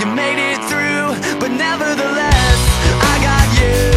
you made it through, but nevertheless, I got you.